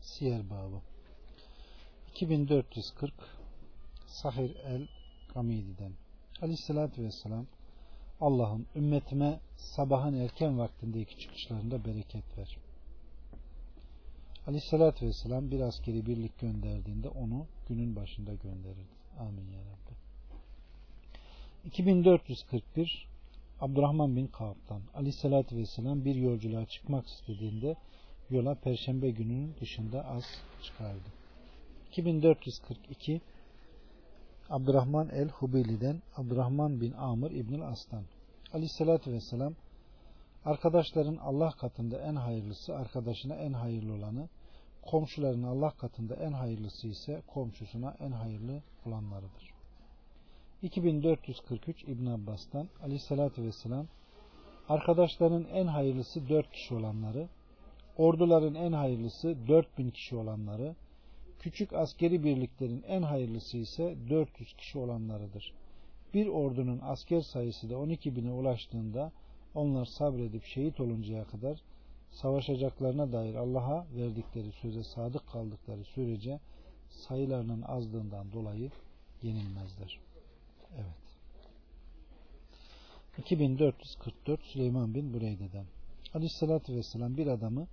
Siyer babı 2440 Sahir el Gamidi'den Aleyhissalatü Vesselam Allah'ım ümmetime sabahın erken vaktindeki çıkışlarında bereket ver. Aleyhissalatü Vesselam bir askeri birlik gönderdiğinde onu günün başında gönderirdi. Amin ya Rabbi. 2441 Abdurrahman bin Kaab'dan Aleyhissalatü Vesselam bir yolculuğa çıkmak istediğinde yola perşembe gününün dışında az çıkardı. 2442 Abdurrahman el-Hubeyli'den Abdurrahman bin Amr İbnül Aslan Aleyhissalatü Vesselam arkadaşların Allah katında en hayırlısı arkadaşına en hayırlı olanı komşuların Allah katında en hayırlısı ise komşusuna en hayırlı olanlarıdır. 2443 İbn Abbas'tan Aleyhissalatü Vesselam arkadaşların en hayırlısı dört kişi olanları orduların en hayırlısı 4000 kişi olanları, küçük askeri birliklerin en hayırlısı ise 400 kişi olanlarıdır. Bir ordunun asker sayısı da 12 bine ulaştığında onlar sabredip şehit oluncaya kadar savaşacaklarına dair Allah'a verdikleri söze sadık kaldıkları sürece sayılarının azlığından dolayı yenilmezler. Evet. 2444 Süleyman bin Bureyde'den Aleyhisselatü Vesselam bir adamı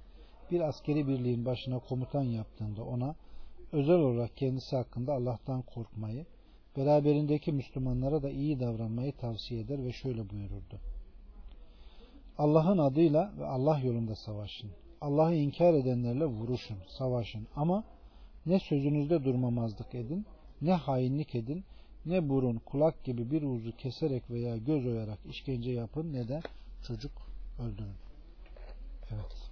bir askeri birliğin başına komutan yaptığında ona özel olarak kendisi hakkında Allah'tan korkmayı, beraberindeki Müslümanlara da iyi davranmayı tavsiye eder ve şöyle buyururdu. Allah'ın adıyla ve Allah yolunda savaşın. Allah'ı inkar edenlerle vuruşun, savaşın ama ne sözünüzde durmamazlık edin, ne hainlik edin, ne burun, kulak gibi bir uzu keserek veya göz oyarak işkence yapın ne de çocuk öldürün. Evet.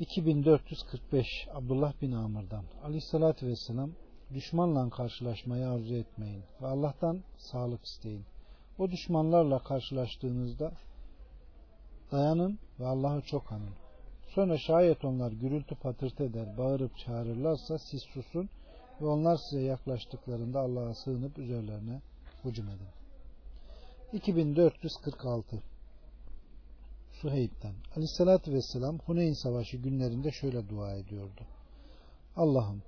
2445 Abdullah bin Amr'dan Aleyhisselatü Vesselam düşmanla karşılaşmayı arzu etmeyin ve Allah'tan sağlık isteyin. O düşmanlarla karşılaştığınızda dayanın ve Allah'ı çok anın. Sonra şayet onlar gürültü patırtı eder, bağırıp çağırırlarsa siz susun ve onlar size yaklaştıklarında Allah'a sığınıp üzerlerine hücum edin. 2446 Suheyb'den. Aleyhissalatü Vesselam Huneyn Savaşı günlerinde şöyle dua ediyordu. Allah'ım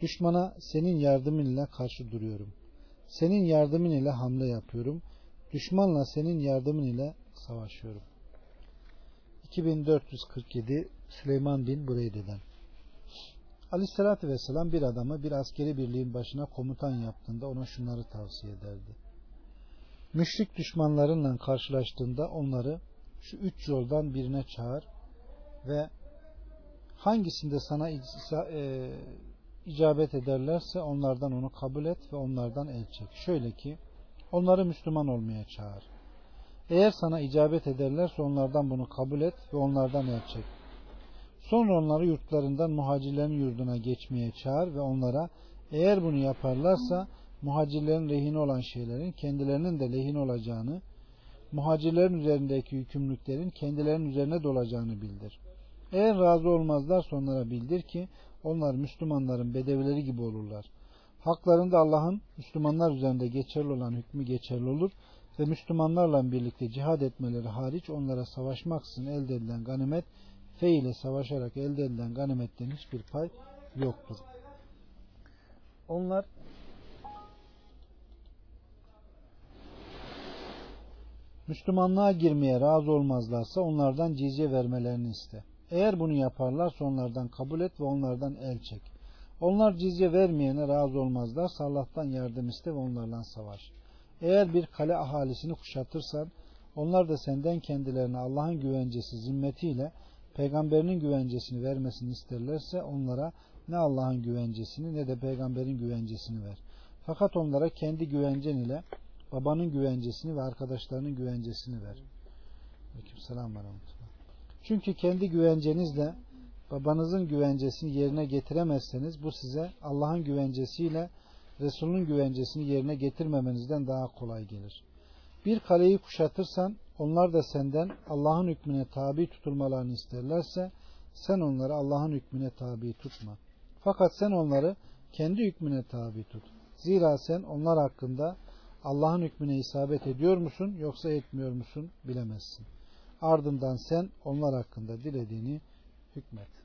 düşmana senin yardımın ile karşı duruyorum. Senin yardımın ile hamle yapıyorum. Düşmanla senin yardımın ile savaşıyorum. 2447 Süleyman bin Bureyde'den Aleyhissalatü Vesselam bir adamı bir askeri birliğin başına komutan yaptığında ona şunları tavsiye ederdi. Müşrik düşmanlarınla karşılaştığında onları şu üç yoldan birine çağır ve hangisinde sana e, icabet ederlerse onlardan onu kabul et ve onlardan el çek. Şöyle ki onları Müslüman olmaya çağır. Eğer sana icabet ederlerse onlardan bunu kabul et ve onlardan el çek. Sonra onları yurtlarından muhacirlerin yurduna geçmeye çağır ve onlara eğer bunu yaparlarsa muhacirlerin lehine olan şeylerin kendilerinin de lehine olacağını muhacirlerin üzerindeki yükümlülüklerin kendilerinin üzerine dolacağını bildir. Eğer razı olmazlar onlara bildir ki onlar Müslümanların bedevileri gibi olurlar. Haklarında Allah'ın Müslümanlar üzerinde geçerli olan hükmü geçerli olur ve Müslümanlarla birlikte cihad etmeleri hariç onlara savaşmaksızın elde edilen ganimet fe ile savaşarak elde edilen ganimetten hiçbir pay yoktur. Onlar Müslümanlığa girmeye razı olmazlarsa onlardan cizye vermelerini iste. Eğer bunu yaparlarsa onlardan kabul et ve onlardan el çek. Onlar cizye vermeyene razı olmazlarsa Allah'tan yardım iste ve onlarla savaş. Eğer bir kale ahalisini kuşatırsan onlar da senden kendilerine Allah'ın güvencesi zimmetiyle peygamberinin güvencesini vermesini isterlerse onlara ne Allah'ın güvencesini ne de peygamberin güvencesini ver. Fakat onlara kendi güvencen ile babanın güvencesini ve arkadaşlarının güvencesini ver. Çünkü kendi güvencenizle babanızın güvencesini yerine getiremezseniz bu size Allah'ın güvencesiyle Resul'ün güvencesini yerine getirmemenizden daha kolay gelir. Bir kaleyi kuşatırsan onlar da senden Allah'ın hükmüne tabi tutulmalarını isterlerse sen onları Allah'ın hükmüne tabi tutma. Fakat sen onları kendi hükmüne tabi tut. Zira sen onlar hakkında Allah'ın hükmüne isabet ediyor musun yoksa etmiyor musun bilemezsin. Ardından sen onlar hakkında dilediğini hükmet.